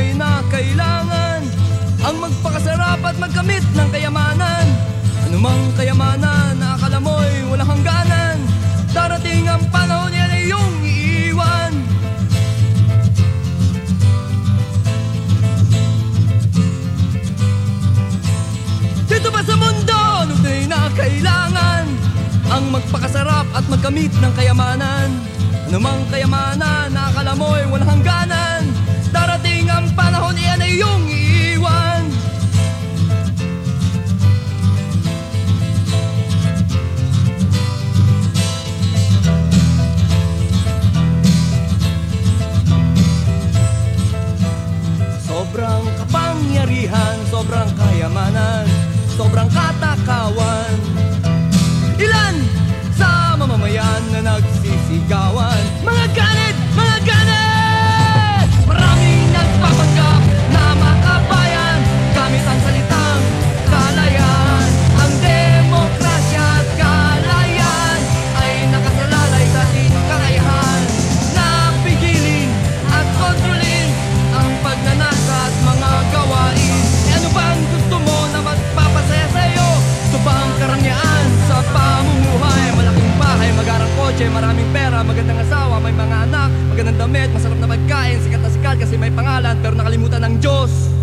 tunay na kailangan? Ang magpakasarap at magkamit ng kayamanan Anumang kayamanan na akala mo'y walang hangganan Darating ang panahon yan ay iyong iiwan Dito ba sa mundo, tunay na kailangan? Ang magpakasarap at magkamit ng kayamanan Anumang kayamanan na akala mo'y walang hangganan sobrang kayamanan, sobrang katakawan. Ilan sa mamamayan na nagsisigawan maraming pera, magandang asawa, may mga anak, magandang damit, masarap na pagkain, sikat na sikat kasi may pangalan pero nakalimutan ng Diyos.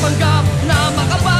Nagpapanggap na makabayan